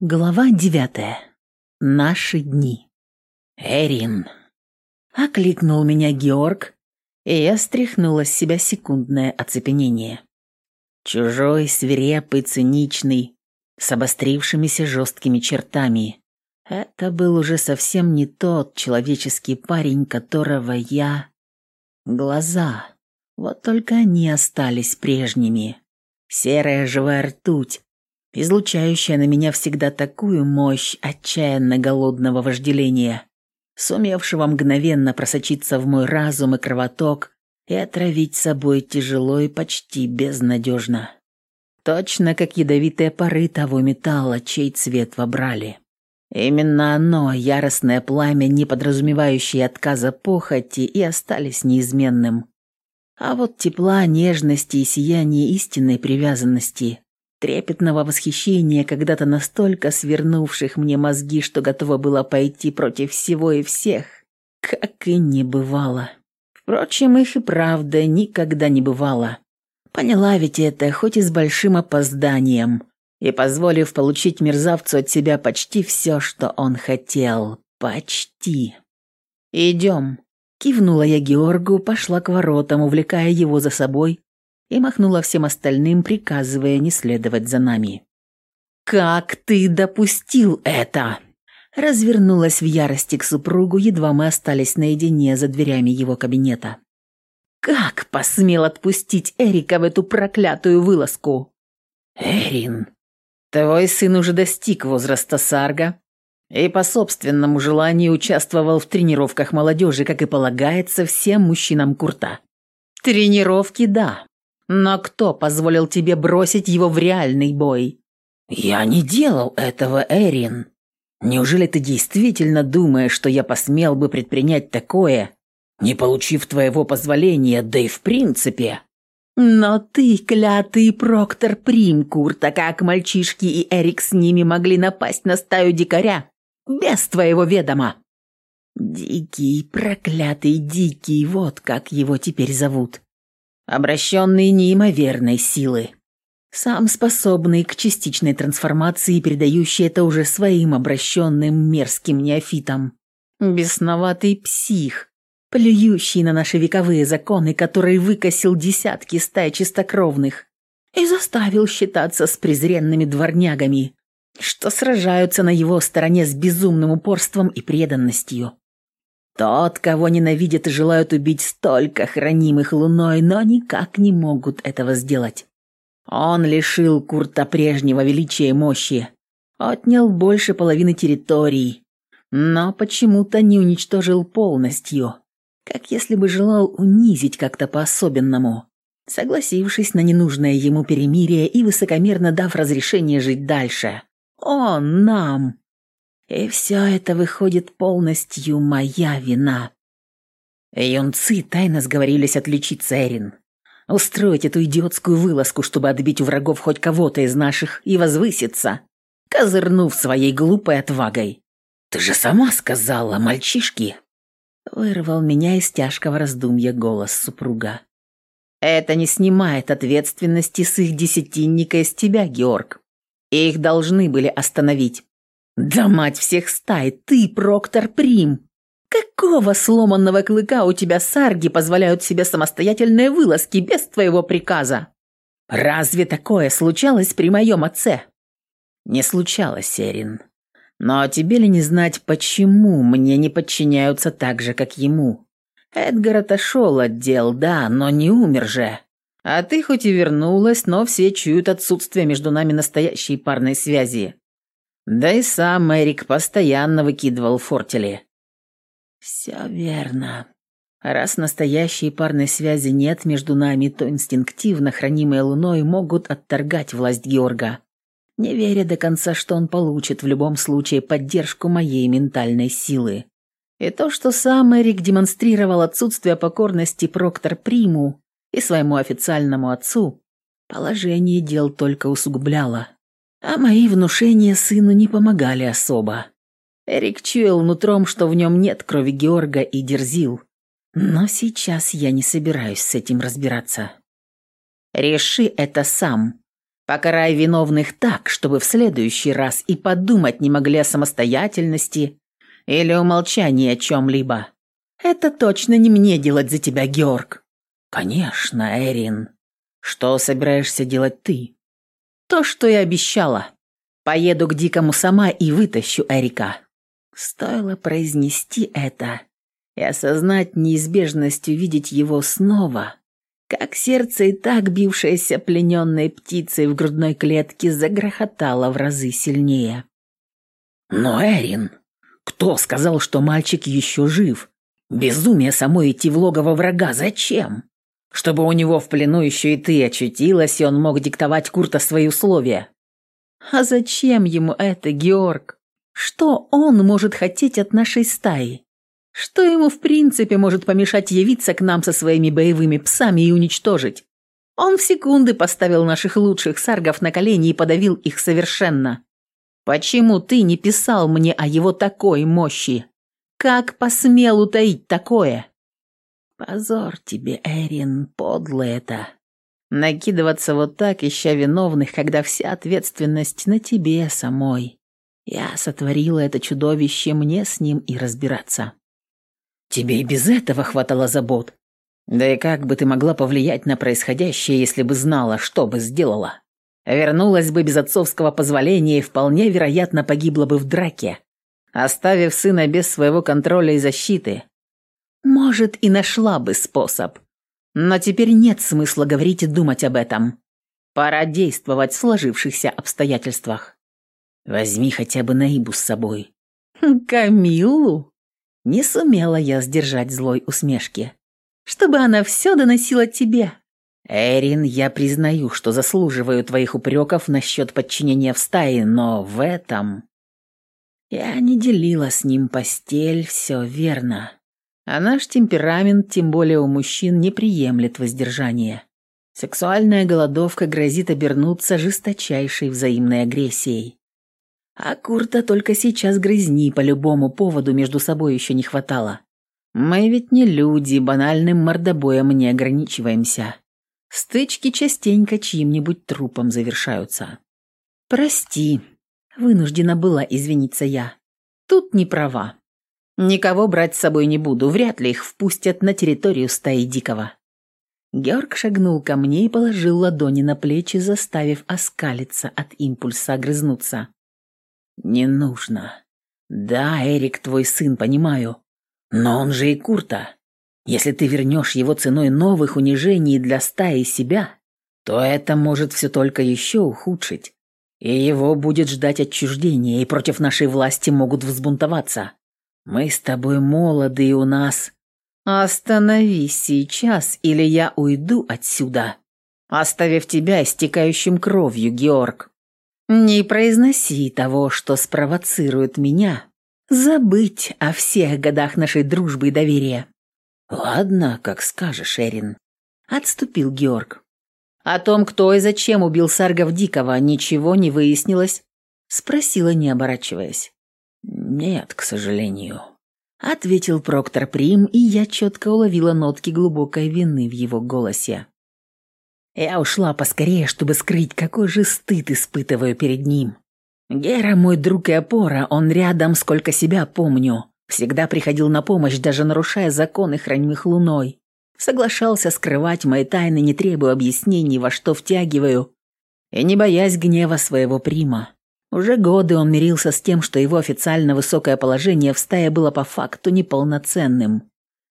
Глава девятая. Наши дни. «Эрин!» — окликнул меня Георг, и я стряхнула с себя секундное оцепенение. Чужой, свирепый, циничный, с обострившимися жесткими чертами. Это был уже совсем не тот человеческий парень, которого я... Глаза. Вот только они остались прежними. Серая живая ртуть, излучающая на меня всегда такую мощь отчаянно голодного вожделения, сумевшего мгновенно просочиться в мой разум и кровоток и отравить собой тяжело и почти безнадежно. Точно как ядовитые пары того металла, чей цвет вобрали. Именно оно, яростное пламя, не подразумевающее отказа похоти, и остались неизменным. А вот тепла, нежности и сияния истинной привязанности трепетного восхищения, когда-то настолько свернувших мне мозги, что готова была пойти против всего и всех, как и не бывало. Впрочем, их и правда никогда не бывало. Поняла ведь это, хоть и с большим опозданием, и позволив получить мерзавцу от себя почти все, что он хотел. Почти. «Идем», — кивнула я Георгу, пошла к воротам, увлекая его за собой, и махнула всем остальным, приказывая не следовать за нами. «Как ты допустил это?» Развернулась в ярости к супругу, едва мы остались наедине за дверями его кабинета. «Как посмел отпустить Эрика в эту проклятую вылазку?» «Эрин, твой сын уже достиг возраста сарга и по собственному желанию участвовал в тренировках молодежи, как и полагается всем мужчинам Курта. Тренировки – да, но кто позволил тебе бросить его в реальный бой? Я не делал этого, Эрин. Неужели ты действительно думаешь, что я посмел бы предпринять такое, не получив твоего позволения, да и в принципе? Но ты, клятый Проктор Примкурт, а как мальчишки и Эрик с ними могли напасть на стаю дикаря без твоего ведома? Дикий, проклятый Дикий, вот как его теперь зовут обращенный неимоверной силы. Сам способный к частичной трансформации, передающий это уже своим обращенным мерзким неофитам. Бесноватый псих, плюющий на наши вековые законы, который выкосил десятки стай чистокровных и заставил считаться с презренными дворнягами, что сражаются на его стороне с безумным упорством и преданностью. Тот, кого ненавидят и желают убить столько хранимых луной, но никак не могут этого сделать. Он лишил Курта прежнего величия и мощи, отнял больше половины территорий, но почему-то не уничтожил полностью, как если бы желал унизить как-то по-особенному, согласившись на ненужное ему перемирие и высокомерно дав разрешение жить дальше. Он нам, и все это выходит полностью моя вина. Юнцы тайно сговорились отличить Эрин. Устроить эту идиотскую вылазку, чтобы отбить у врагов хоть кого-то из наших и возвыситься, козырнув своей глупой отвагой. «Ты же сама сказала, мальчишки!» Вырвал меня из тяжкого раздумья голос супруга. «Это не снимает ответственности с их десятинника из тебя, Георг. Их должны были остановить. «Да мать всех стай, ты, Проктор Прим! Какого сломанного клыка у тебя сарги позволяют себе самостоятельные вылазки без твоего приказа? Разве такое случалось при моем отце?» «Не случалось, Серин. Но тебе ли не знать, почему мне не подчиняются так же, как ему? Эдгар отошел от дел, да, но не умер же. А ты хоть и вернулась, но все чуют отсутствие между нами настоящей парной связи. Да и сам Эрик постоянно выкидывал фортели. «Все верно. Раз настоящей парной связи нет между нами, то инстинктивно хранимые Луной могут отторгать власть Георга, не веря до конца, что он получит в любом случае поддержку моей ментальной силы. И то, что сам Эрик демонстрировал отсутствие покорности Проктор Приму и своему официальному отцу, положение дел только усугубляло. А мои внушения сыну не помогали особо. Эрик чуял нутром, что в нем нет крови Георга и дерзил. Но сейчас я не собираюсь с этим разбираться. Реши это сам. Покарай виновных так, чтобы в следующий раз и подумать не могли о самостоятельности или умолчании о чем-либо. Это точно не мне делать за тебя, Георг. Конечно, Эрин. Что собираешься делать ты? То, что я обещала. Поеду к Дикому сама и вытащу Эрика. Стоило произнести это и осознать неизбежность увидеть его снова, как сердце и так бившееся плененной птицей в грудной клетке загрохотало в разы сильнее. «Но, Эрин, кто сказал, что мальчик еще жив? Безумие самой идти в логово врага зачем? Чтобы у него в плену еще и ты очутилась, и он мог диктовать Курта свои условия». «А зачем ему это, Георг? Что он может хотеть от нашей стаи?» Что ему в принципе может помешать явиться к нам со своими боевыми псами и уничтожить? Он в секунды поставил наших лучших саргов на колени и подавил их совершенно. Почему ты не писал мне о его такой мощи? Как посмел утаить такое? Позор тебе, Эрин, подло это. Накидываться вот так, ища виновных, когда вся ответственность на тебе самой. Я сотворила это чудовище, мне с ним и разбираться. Тебе и без этого хватало забот. Да и как бы ты могла повлиять на происходящее, если бы знала, что бы сделала? Вернулась бы без отцовского позволения и вполне вероятно погибла бы в драке, оставив сына без своего контроля и защиты. Может, и нашла бы способ. Но теперь нет смысла говорить и думать об этом. Пора действовать в сложившихся обстоятельствах. Возьми хотя бы Наибу с собой. Камилу? Не сумела я сдержать злой усмешки. Чтобы она все доносила тебе. Эрин, я признаю, что заслуживаю твоих упреков насчет подчинения в стае, но в этом... Я не делила с ним постель, все верно. А наш темперамент, тем более у мужчин, не приемлет воздержания. Сексуальная голодовка грозит обернуться жесточайшей взаимной агрессией. А Курта только сейчас грызни по любому поводу между собой еще не хватало. Мы ведь не люди, банальным мордобоем не ограничиваемся. Стычки частенько чьим-нибудь трупом завершаются. «Прости», — вынуждена была извиниться я. «Тут не права. Никого брать с собой не буду, вряд ли их впустят на территорию стаи Дикого». Георг шагнул ко мне и положил ладони на плечи, заставив оскалиться от импульса огрызнуться. «Не нужно. Да, Эрик твой сын, понимаю. Но он же и Курта. Если ты вернешь его ценой новых унижений для стаи себя, то это может все только еще ухудшить. И его будет ждать отчуждение, и против нашей власти могут взбунтоваться. Мы с тобой молоды, и у нас...» «Остановись сейчас, или я уйду отсюда, оставив тебя истекающим кровью, Георг». Не произноси того, что спровоцирует меня. Забыть о всех годах нашей дружбы и доверия. Ладно, как скажешь, Эрин. Отступил Георг. О том, кто и зачем убил Саргов Дикого, ничего не выяснилось? Спросила, не оборачиваясь. Нет, к сожалению. Ответил Проктор Прим, и я четко уловила нотки глубокой вины в его голосе. Я ушла поскорее, чтобы скрыть, какой же стыд испытываю перед ним. Гера мой друг и опора, он рядом, сколько себя помню. Всегда приходил на помощь, даже нарушая законы, хранимых луной. Соглашался скрывать мои тайны, не требуя объяснений, во что втягиваю. И не боясь гнева своего прима. Уже годы он мирился с тем, что его официально высокое положение в стае было по факту неполноценным.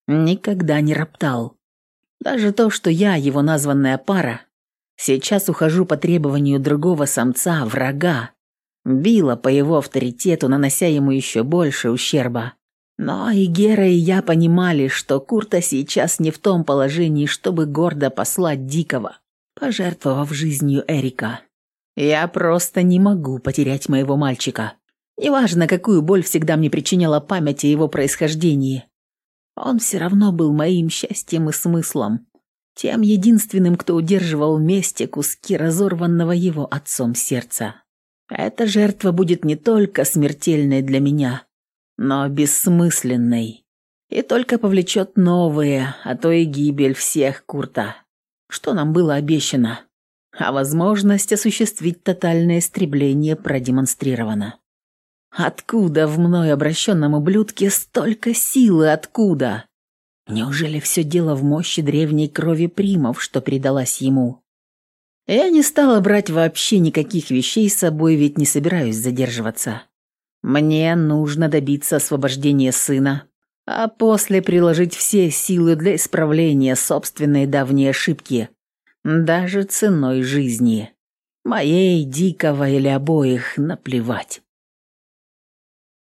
Никогда не роптал. Даже то, что я, его названная пара, сейчас ухожу по требованию другого самца, врага, била по его авторитету, нанося ему еще больше ущерба. Но и Гера, и я понимали, что Курта сейчас не в том положении, чтобы гордо послать Дикого, пожертвовав жизнью Эрика. Я просто не могу потерять моего мальчика. Неважно, какую боль всегда мне причиняла память о его происхождении. Он все равно был моим счастьем и смыслом, тем единственным, кто удерживал вместе куски разорванного его отцом сердца. Эта жертва будет не только смертельной для меня, но бессмысленной, и только повлечет новые, а то и гибель всех Курта. Что нам было обещано? А возможность осуществить тотальное истребление продемонстрирована. Откуда в мной обращенном ублюдке столько силы, откуда? Неужели все дело в мощи древней крови примов, что передалась ему? Я не стала брать вообще никаких вещей с собой, ведь не собираюсь задерживаться. Мне нужно добиться освобождения сына, а после приложить все силы для исправления собственной давней ошибки, даже ценой жизни. Моей, дикого или обоих, наплевать.